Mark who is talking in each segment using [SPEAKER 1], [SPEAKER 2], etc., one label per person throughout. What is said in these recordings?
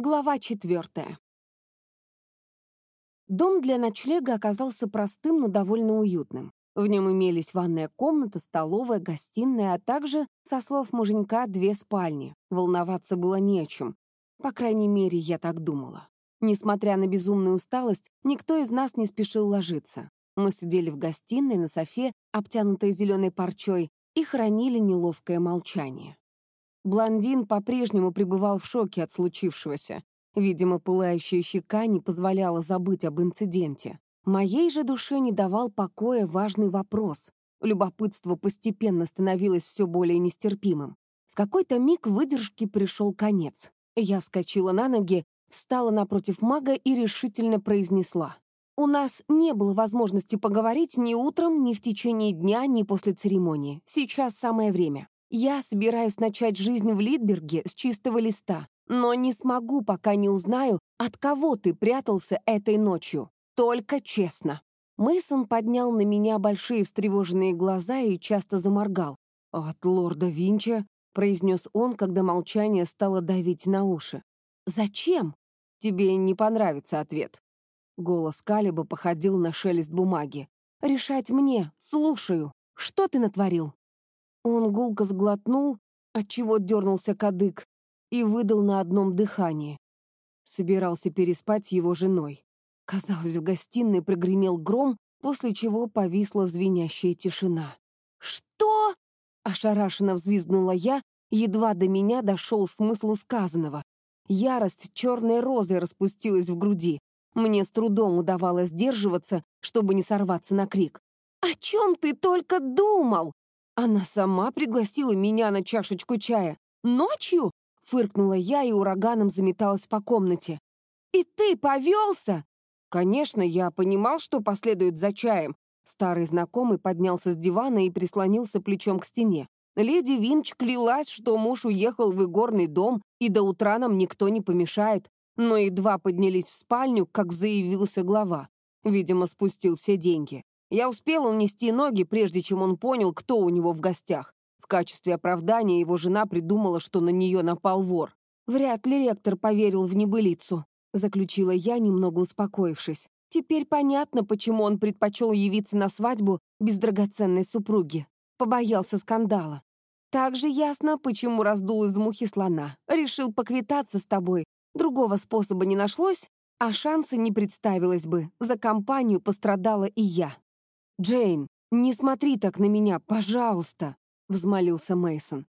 [SPEAKER 1] Глава четвертая. Дом для ночлега оказался простым, но довольно уютным. В нем имелись ванная комната, столовая, гостиная, а также, со слов муженька, две спальни. Волноваться было не о чем. По крайней мере, я так думала. Несмотря на безумную усталость, никто из нас не спешил ложиться. Мы сидели в гостиной на софе, обтянутой зеленой парчой, и хранили неловкое молчание. Блондин по-прежнему пребывал в шоке от случившегося. Видимо, пылающая щека не позволяла забыть об инциденте. Моей же душе не давал покоя важный вопрос. Любопытство постепенно становилось все более нестерпимым. В какой-то миг выдержки пришел конец. Я вскочила на ноги, встала напротив мага и решительно произнесла. У нас не было возможности поговорить ни утром, ни в течение дня, ни после церемонии. Сейчас самое время. Я собираюсь начать жизнь в Литберге с чистого листа, но не смогу, пока не узнаю, от кого ты прятался этой ночью. Только честно. Мейсон поднял на меня большие встревоженные глаза и часто заморгал. «От лорда Винча», — произнес он, когда молчание стало давить на уши. «Зачем?» «Тебе не понравится ответ». Голос Калиба походил на шелест бумаги. «Решать мне. Слушаю. Что ты натворил?» Он гулко сглотнул, отчего дернулся кадык, и выдал на одном дыхании. Собирался переспать его женой. Казалось, в гостиной прогремел гром, после чего повисла звенящая тишина. «Что?» — ошарашенно взвизгнула я, едва до меня дошел смысл сказанного. Ярость черной розой распустилась в груди. Мне с трудом удавалось сдерживаться, чтобы не сорваться на крик. «О чем ты только думал?» Она сама пригласила меня на чашечку чая. Ночью? Фыркнула я и ураганом заметалась по комнате. И ты повелся? Конечно, я понимал, что последует за чаем. Старый знакомый поднялся с дивана и прислонился плечом к стене. Леди Винч клялась, что муж уехал в игорный дом, и до утра нам никто не помешает. Но едва поднялись в спальню, как заявился глава. Видимо, спустил все деньги. Я успел унести ноги, прежде чем он понял, кто у него в гостях. В качестве оправдания его жена придумала, что на нее напал вор. «Вряд ли ректор поверил в небылицу», — заключила я, немного успокоившись. «Теперь понятно, почему он предпочел явиться на свадьбу без драгоценной супруги. Побоялся скандала. Также ясно, почему раздул из мухи слона. Решил поквитаться с тобой. Другого способа не нашлось, а шанса не представилось бы. За компанию пострадала и я. «Джейн, не смотри так на меня, пожалуйста», — взмолился Мейсон.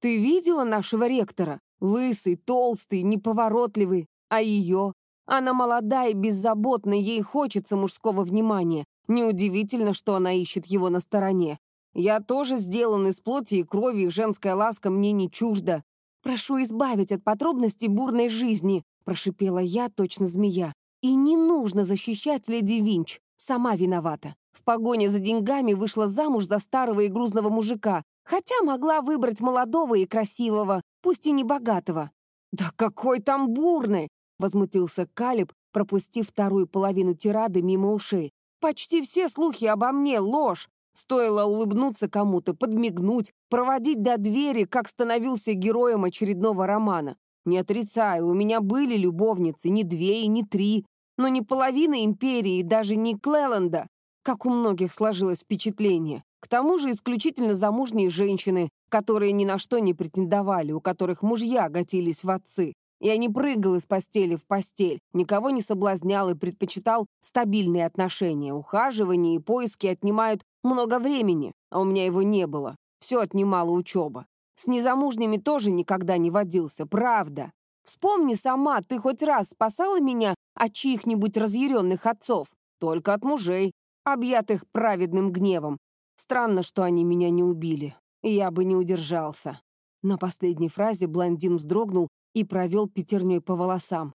[SPEAKER 1] «Ты видела нашего ректора? Лысый, толстый, неповоротливый. А ее? Она молодая и беззаботна, ей хочется мужского внимания. Неудивительно, что она ищет его на стороне. Я тоже сделан из плоти и крови, и женская ласка мне не чужда. Прошу избавить от подробностей бурной жизни», — прошипела я, точно змея. «И не нужно защищать леди Винч. Сама виновата. В погоне за деньгами вышла замуж за старого и грузного мужика, хотя могла выбрать молодого и красивого, пусть и не богатого. «Да какой там бурный!» — возмутился Калиб, пропустив вторую половину тирады мимо ушей. «Почти все слухи обо мне — ложь. Стоило улыбнуться кому-то, подмигнуть, проводить до двери, как становился героем очередного романа. Не отрицаю, у меня были любовницы, не две и не три, но не половина империи даже не Клэлленда как у многих сложилось впечатление. К тому же исключительно замужние женщины, которые ни на что не претендовали, у которых мужья готились в отцы. Я не прыгал из постели в постель, никого не соблазнял и предпочитал стабильные отношения. Ухаживание и поиски отнимают много времени, а у меня его не было. Все отнимала учеба. С незамужними тоже никогда не водился, правда. Вспомни сама, ты хоть раз спасала меня от чьих-нибудь разъяренных отцов? Только от мужей объятых праведным гневом. Странно, что они меня не убили. Я бы не удержался. На последней фразе блондин вздрогнул и провел пятерней по волосам.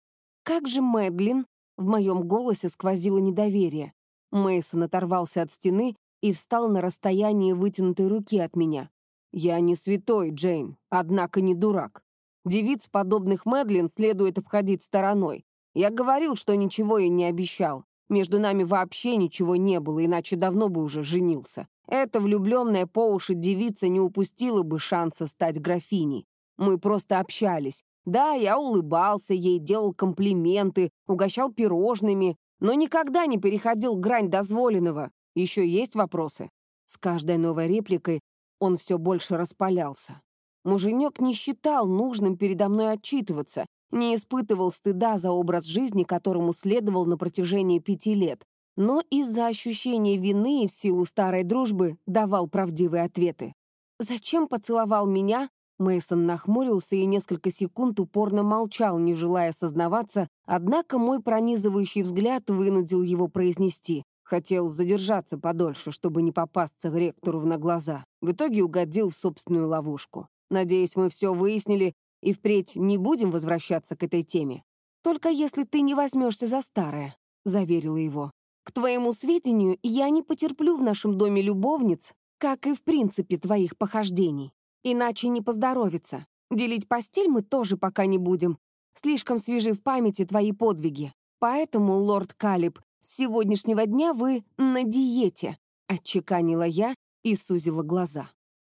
[SPEAKER 1] «Как же Мэдлин?» В моем голосе сквозило недоверие. Мейсон оторвался от стены и встал на расстоянии вытянутой руки от меня. «Я не святой, Джейн, однако не дурак. Девиц, подобных Мэдлин, следует обходить стороной. Я говорил, что ничего ей не обещал. Между нами вообще ничего не было, иначе давно бы уже женился. Эта влюбленная по уши девица не упустила бы шанса стать графиней. Мы просто общались. Да, я улыбался ей, делал комплименты, угощал пирожными, но никогда не переходил грань дозволенного. Еще есть вопросы?» С каждой новой репликой он все больше распалялся. Муженек не считал нужным передо мной отчитываться, не испытывал стыда за образ жизни, которому следовал на протяжении пяти лет, но из-за ощущения вины и в силу старой дружбы давал правдивые ответы. «Зачем поцеловал меня?» Мейсон нахмурился и несколько секунд упорно молчал, не желая сознаваться, однако мой пронизывающий взгляд вынудил его произнести. Хотел задержаться подольше, чтобы не попасться ректору на глаза. В итоге угодил в собственную ловушку. Надеюсь, мы все выяснили и впредь не будем возвращаться к этой теме. Только если ты не возьмешься за старое», — заверила его. «К твоему сведению, я не потерплю в нашем доме любовниц, как и в принципе твоих похождений. Иначе не поздоровится. Делить постель мы тоже пока не будем. Слишком свежи в памяти твои подвиги. Поэтому, лорд Калиб, с сегодняшнего дня вы на диете», — отчеканила я и сузила глаза.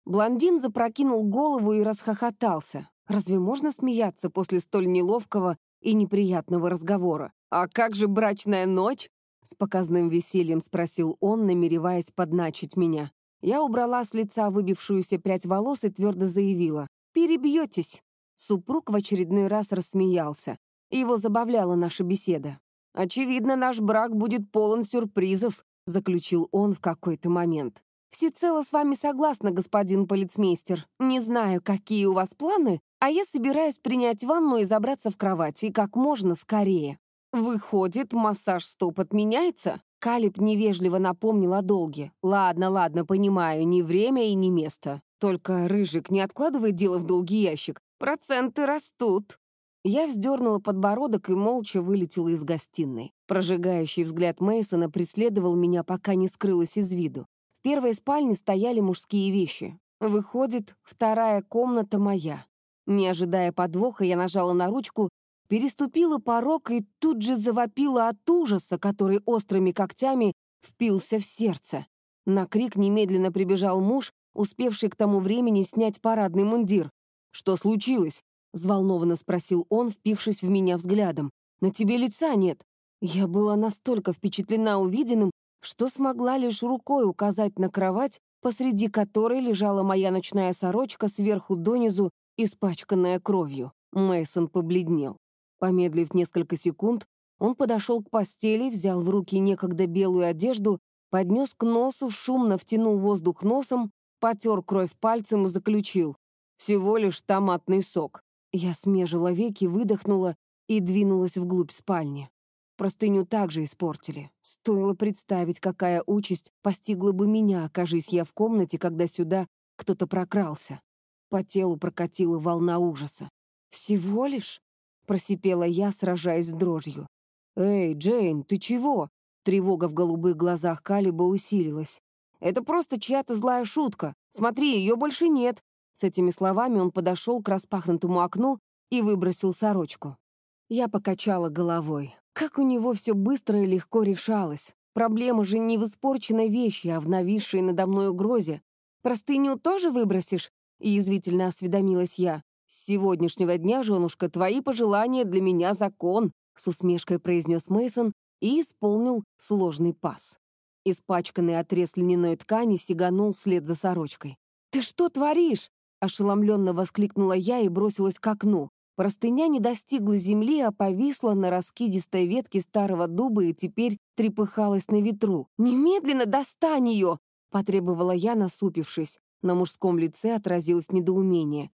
[SPEAKER 1] Блондин запрокинул голову и расхохотался. Разве можно смеяться после столь неловкого и неприятного разговора? «А как же брачная ночь?» С показным весельем спросил он, намереваясь подначить меня. Я убрала с лица выбившуюся прядь волос и твердо заявила. «Перебьетесь!» Супруг в очередной раз рассмеялся. Его забавляла наша беседа. «Очевидно, наш брак будет полон сюрпризов», заключил он в какой-то момент. «Всецело с вами согласна, господин полицмейстер. Не знаю, какие у вас планы, а я собираюсь принять ванну и забраться в кровать, и как можно скорее». «Выходит, массаж стоп отменяется?» Калиб невежливо напомнил о долге. «Ладно, ладно, понимаю, не время и не место. Только, Рыжик, не откладывай дело в долгий ящик. Проценты растут». Я вздернула подбородок и молча вылетела из гостиной. Прожигающий взгляд Мейсона преследовал меня, пока не скрылась из виду первой спальне стояли мужские вещи. Выходит, вторая комната моя. Не ожидая подвоха, я нажала на ручку, переступила порог и тут же завопила от ужаса, который острыми когтями впился в сердце. На крик немедленно прибежал муж, успевший к тому времени снять парадный мундир. «Что случилось?» — взволнованно спросил он, впившись в меня взглядом. «На тебе лица нет». Я была настолько впечатлена увиденным, что смогла лишь рукой указать на кровать, посреди которой лежала моя ночная сорочка сверху донизу, испачканная кровью. Мейсон побледнел. Помедлив несколько секунд, он подошел к постели, взял в руки некогда белую одежду, поднес к носу, шумно втянул воздух носом, потер кровь пальцем и заключил. Всего лишь томатный сок. Я смежила веки, выдохнула и двинулась вглубь спальни. Простыню также испортили. Стоило представить, какая участь постигла бы меня, окажись я в комнате, когда сюда кто-то прокрался. По телу прокатила волна ужаса. «Всего лишь?» — просипела я, сражаясь с дрожью. «Эй, Джейн, ты чего?» Тревога в голубых глазах Калиба усилилась. «Это просто чья-то злая шутка. Смотри, ее больше нет». С этими словами он подошел к распахнутому окну и выбросил сорочку. Я покачала головой. Как у него все быстро и легко решалось. Проблема же не в испорченной вещи, а в нависшей надо мной угрозе. «Простыню тоже выбросишь?» — язвительно осведомилась я. «С сегодняшнего дня, женушка, твои пожелания для меня закон», — с усмешкой произнес Мейсон и исполнил сложный пас. Испачканный отрез льняной ткани сиганул вслед за сорочкой. «Ты что творишь?» — ошеломленно воскликнула я и бросилась к окну. Простыня не достигла земли, а повисла на раскидистой ветке старого дуба и теперь трепыхалась на ветру. «Немедленно достань ее!» — потребовала я, насупившись. На мужском лице отразилось недоумение.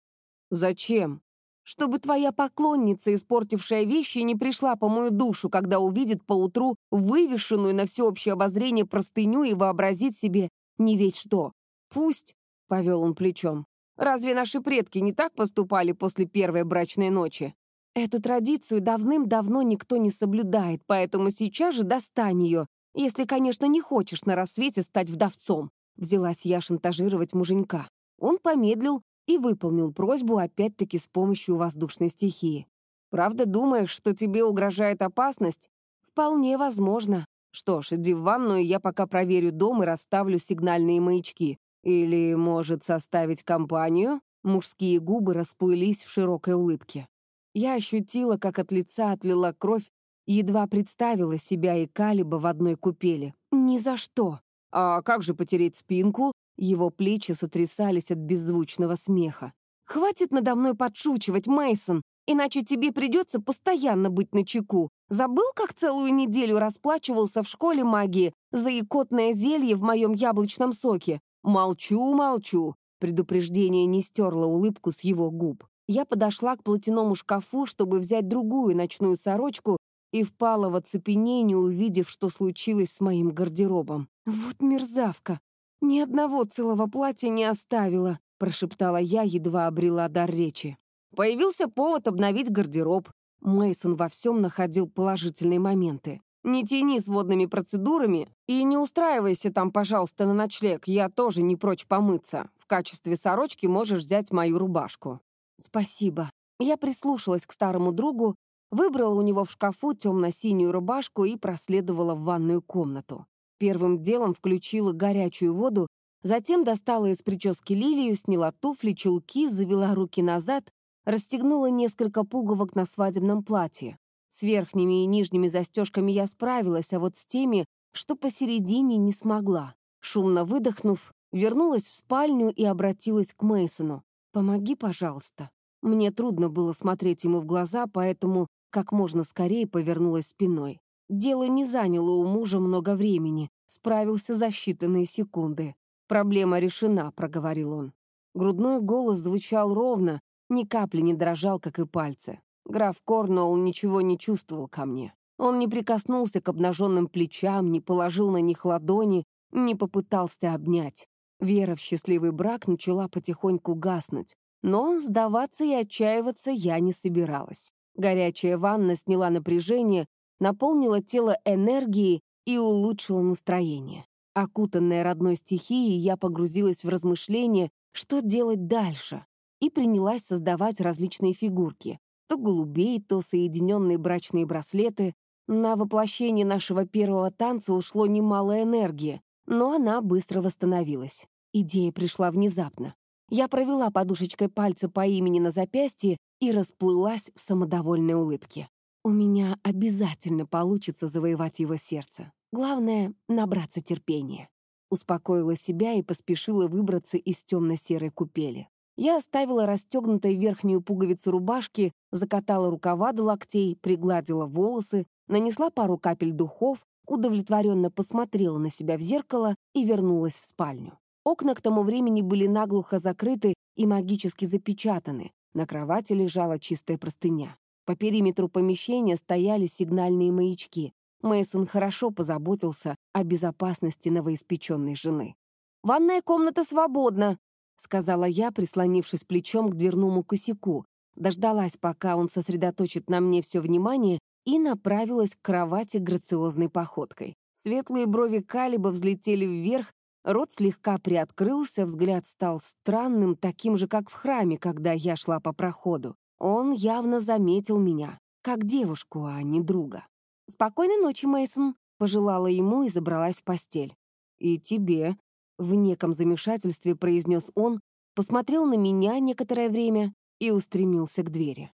[SPEAKER 1] «Зачем?» «Чтобы твоя поклонница, испортившая вещи, не пришла по мою душу, когда увидит поутру вывешенную на всеобщее обозрение простыню и вообразит себе не весь что. Пусть», — повел он плечом, Разве наши предки не так поступали после первой брачной ночи? Эту традицию давным-давно никто не соблюдает, поэтому сейчас же достань ее, если, конечно, не хочешь на рассвете стать вдовцом. Взялась я шантажировать муженька. Он помедлил и выполнил просьбу опять-таки с помощью воздушной стихии. «Правда думаешь, что тебе угрожает опасность?» «Вполне возможно. Что ж, иди в ванную, я пока проверю дом и расставлю сигнальные маячки. Или, может, составить компанию? Мужские губы расплылись в широкой улыбке. Я ощутила, как от лица отлила кровь, едва представила себя и Калиба в одной купели. Ни за что. А как же потереть спинку? Его плечи сотрясались от беззвучного смеха. «Хватит надо мной подшучивать, Мейсон, иначе тебе придется постоянно быть на чеку. Забыл, как целую неделю расплачивался в школе магии за икотное зелье в моем яблочном соке? Молчу, молчу». Предупреждение не стерло улыбку с его губ. Я подошла к платяному шкафу, чтобы взять другую ночную сорочку, и впала в оцепенение, увидев, что случилось с моим гардеробом. «Вот мерзавка! «Ни одного целого платья не оставила», — прошептала я, едва обрела дар речи. Появился повод обновить гардероб. Мейсон во всем находил положительные моменты. «Не тяни с водными процедурами и не устраивайся там, пожалуйста, на ночлег. Я тоже не прочь помыться. В качестве сорочки можешь взять мою рубашку». «Спасибо». Я прислушалась к старому другу, выбрала у него в шкафу темно-синюю рубашку и проследовала в ванную комнату. Первым делом включила горячую воду, затем достала из прически лилию, сняла туфли, чулки, завела руки назад, расстегнула несколько пуговок на свадебном платье. С верхними и нижними застежками я справилась, а вот с теми, что посередине, не смогла. Шумно выдохнув, вернулась в спальню и обратилась к Мейсону. «Помоги, пожалуйста». Мне трудно было смотреть ему в глаза, поэтому как можно скорее повернулась спиной. Дело не заняло у мужа много времени, справился за считанные секунды. «Проблема решена», — проговорил он. Грудной голос звучал ровно, ни капли не дрожал, как и пальцы. Граф Корнуолл ничего не чувствовал ко мне. Он не прикоснулся к обнаженным плечам, не положил на них ладони, не попытался обнять. Вера в счастливый брак начала потихоньку гаснуть. Но сдаваться и отчаиваться я не собиралась. Горячая ванна сняла напряжение, наполнила тело энергией и улучшила настроение. Окутанная родной стихией, я погрузилась в размышления, что делать дальше, и принялась создавать различные фигурки. То голубей, то соединенные брачные браслеты. На воплощение нашего первого танца ушло немало энергии, но она быстро восстановилась. Идея пришла внезапно. Я провела подушечкой пальца по имени на запястье и расплылась в самодовольной улыбке. У меня обязательно получится завоевать его сердце. Главное — набраться терпения. Успокоила себя и поспешила выбраться из темно-серой купели. Я оставила расстегнутой верхнюю пуговицу рубашки, закатала рукава до локтей, пригладила волосы, нанесла пару капель духов, удовлетворенно посмотрела на себя в зеркало и вернулась в спальню. Окна к тому времени были наглухо закрыты и магически запечатаны. На кровати лежала чистая простыня. По периметру помещения стояли сигнальные маячки. Мейсон хорошо позаботился о безопасности новоиспеченной жены. «Ванная комната свободна», — сказала я, прислонившись плечом к дверному косяку. Дождалась, пока он сосредоточит на мне все внимание, и направилась к кровати грациозной походкой. Светлые брови Калиба взлетели вверх, рот слегка приоткрылся, взгляд стал странным, таким же, как в храме, когда я шла по проходу. Он явно заметил меня, как девушку, а не друга. «Спокойной ночи, Мейсон, пожелала ему и забралась в постель. «И тебе», — в неком замешательстве произнес он, посмотрел на меня некоторое время и устремился к двери.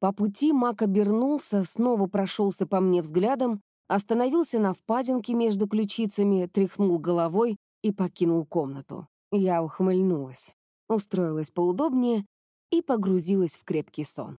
[SPEAKER 1] По пути Мак обернулся, снова прошелся по мне взглядом, остановился на впадинке между ключицами, тряхнул головой и покинул комнату. Я ухмыльнулась, устроилась поудобнее и погрузилась в крепкий сон.